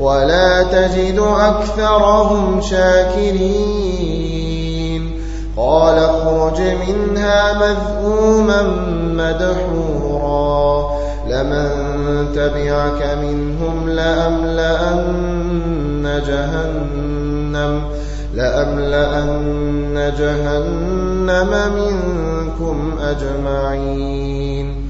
ولا تجد أكثرهم شاكرين. قال اخرج منها مذءوما مدحورا. لمن تبعك منهم لأملأن جهنم لأملأن جهنم منكم أجمعين.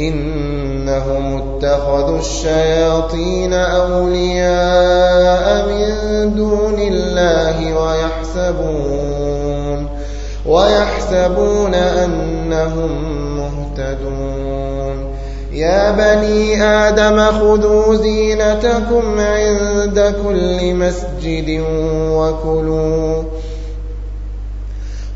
إنهم اتخذوا الشياطين أولياء من دون الله ويحسبون ويحسبون أنهم مهتدون. يا بني آدم خذوا زينتكم عند كل مسجد وكلوا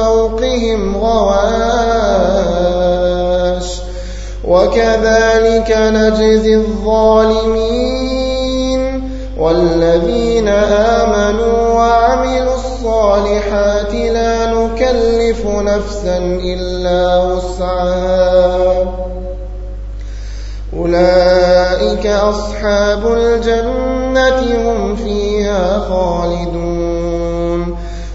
فوقهم غواش. وكذلك نجزي الظالمين والذين آمنوا وعملوا الصالحات لا نكلف نفسا إلا وسعها. أولئك أصحاب الجنة هم فيها خالدون.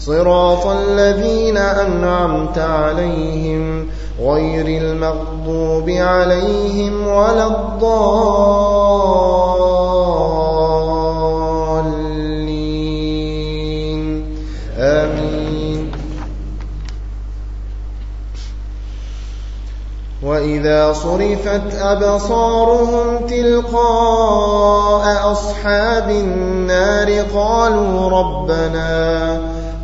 صراط الذين أنعمت عليهم غير المغضوب عليهم ولا الضالين. آمين. وإذا صرفت أبصارهم تلقاء أصحاب النار قالوا ربنا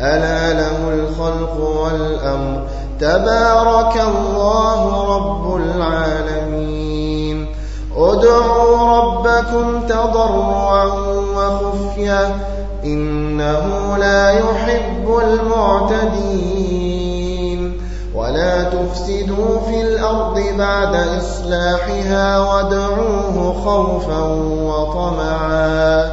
ألا له الخلق والأمر. تبارك الله رب العالمين. ادعوا ربكم تضرعا وخفية إنه لا يحب المعتدين. ولا تفسدوا في الأرض بعد إصلاحها وادعوه خوفا وطمعا.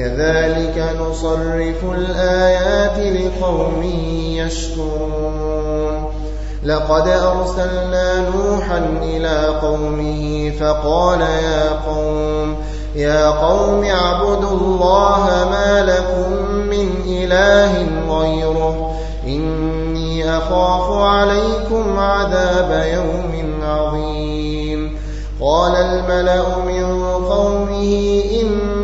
كذلك نصرف الآيات لقوم يشكرون. لقد أرسلنا نوحا إلى قومه فقال يا قوم يا قوم اعبدوا الله ما لكم من إله غيره. إني أخاف عليكم عذاب يوم عظيم. قال الملأ من قومه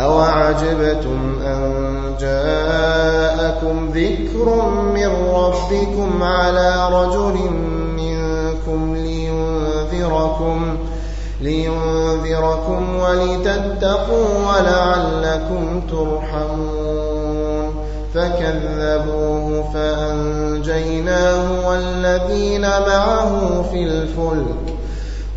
أوعجبتم أن جاءكم ذكر من ربكم على رجل منكم لينذركم لينذركم ولتتقوا ولعلكم ترحمون. فكذبوه فأنجيناه والذين معه في الفلك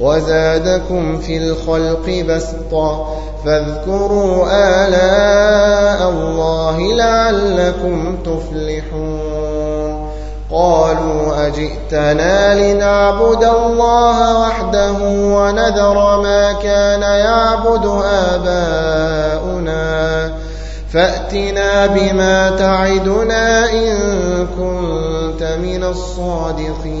وزادكم في الخلق بسطا فاذكروا آلاء الله لعلكم تفلحون قالوا أجئتنا لنعبد الله وحده ونذر ما كان يعبد آباؤنا فأتنا بما تعدنا إن كنت من الصادقين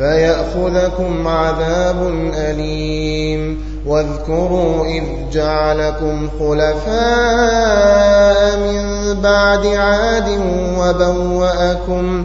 فيأخذكم عذاب أليم. واذكروا إذ جعلكم خلفاء من بعد عاد وبوأكم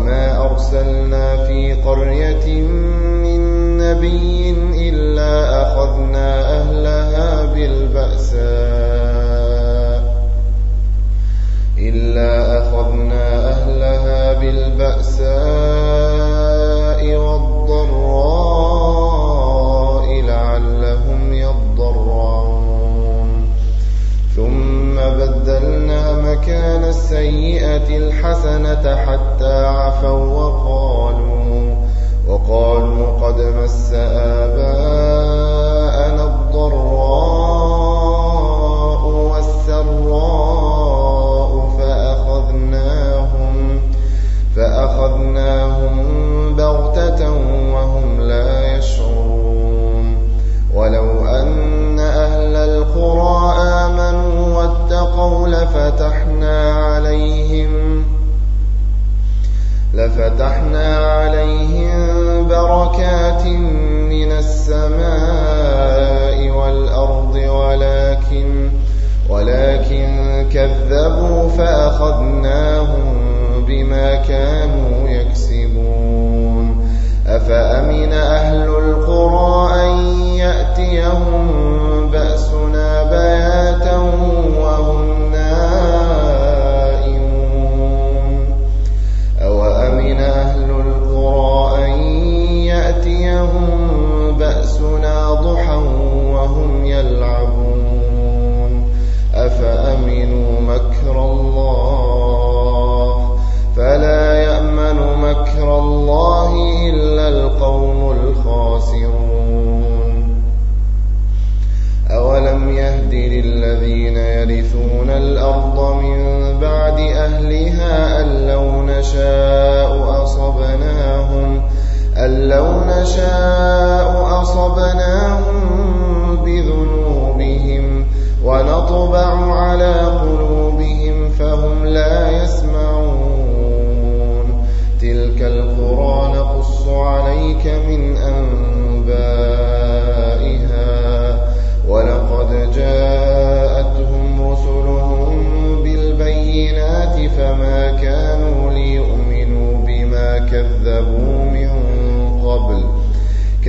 وما أرسلنا في قرية من نبي إلا أخذنا أهلها بالبأساء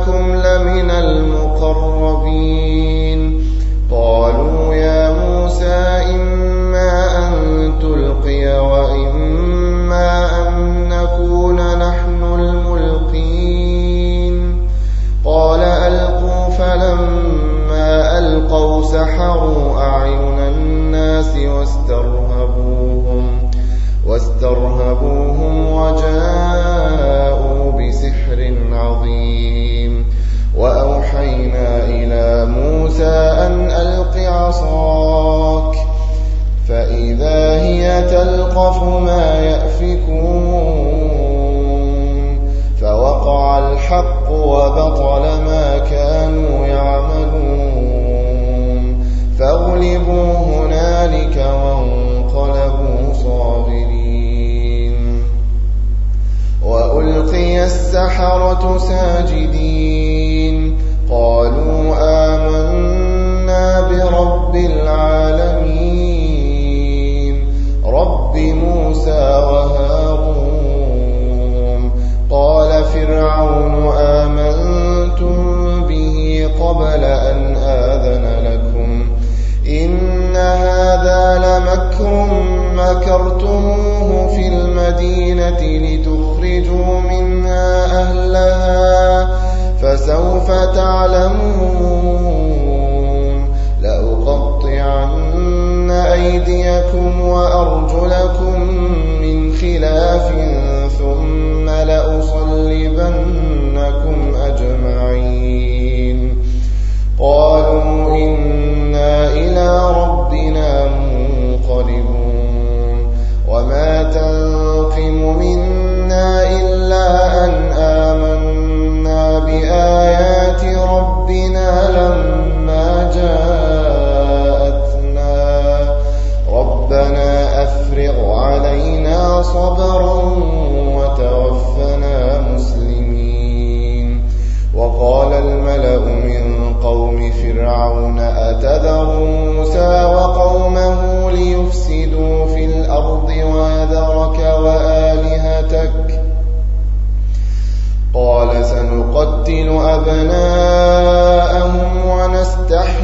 وإنكم لمن المقربين. قالوا يا موسى إما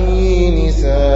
نساء.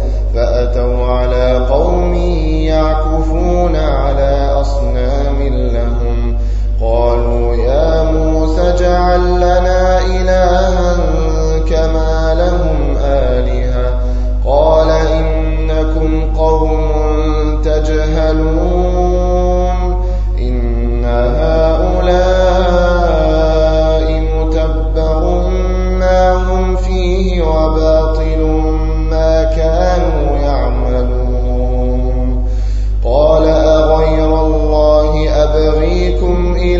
فأتوا على قوم يعكفون على أصنام لهم. قالوا يا موسى جعل لنا إلها كما لهم آلهة. قال إنكم قوم تجهلون. إن هؤلاء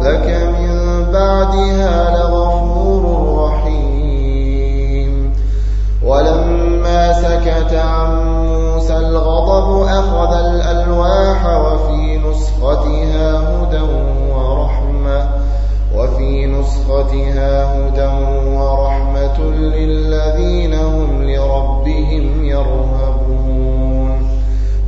ربك من بعدها لغفور رحيم. ولما سكت عن موسى الغضب أخذ الألواح وفي نسختها هدى ورحمة وفي نسختها هدى ورحمة للذين هم لربهم يرهبون.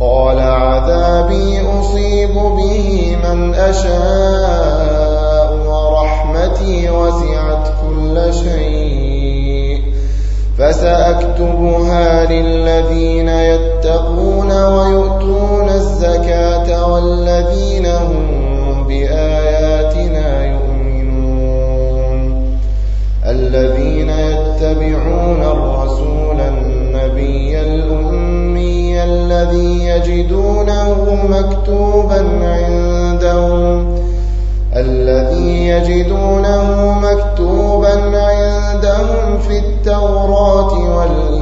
قال عذابي أصيب به من أشاء ورحمتي وسعت كل شيء. فسأكتبها للذين يتقون ويؤتون الزكاة والذين هم بآياتنا يؤمنون. الذين يتبعون الرسول النبي الأمي الذي يجدونه مكتوبا عندهم. الذي يجدونه مكتوبا عندهم في التوراة والإنجيل.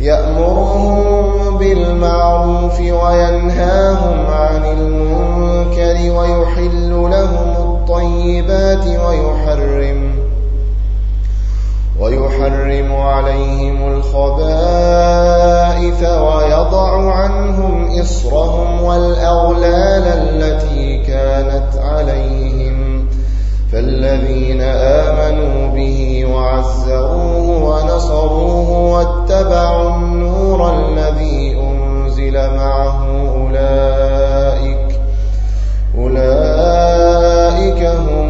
يأمرهم بالمعروف وينهاهم عن المنكر ويحل لهم الطيبات ويحرم ويحرم عليهم الخبائث ويضع عنهم إصرهم والأغلال التي كانت عليهم. فالذين آمنوا به وعزروه ونصروه واتبعوا النور الذي أنزل معه أولئك أولئك هم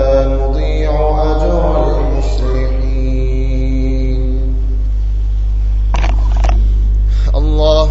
الله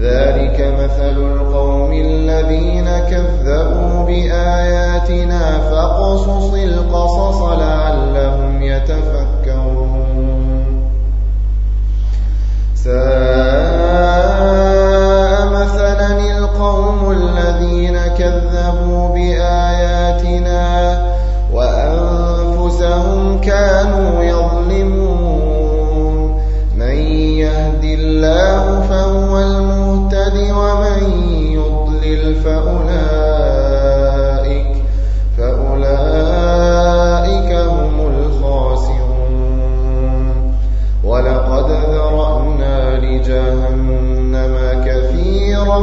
ذلك مثل القوم الذين كذبوا بآياتنا فاقصص القصص لعلهم يتفكرون. ساء مثلا القوم الذين كذبوا بآياتنا وأنفسهم كانوا يظلمون. يهد الله فهو المهتد ومن يضلل فأولئك فأولئك هم الخاسرون. ولقد ذرأنا لجهنم كثيرا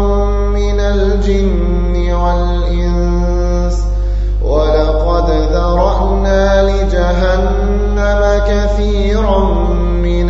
من الجن والإنس. ولقد ذرأنا لجهنم كثيرا من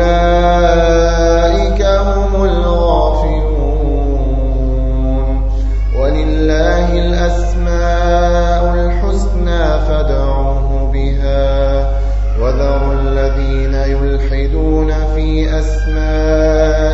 أولئك هم الغافلون. ولله الأسماء الحسنى فادعوه بها. وذروا الذين يلحدون في أسمائه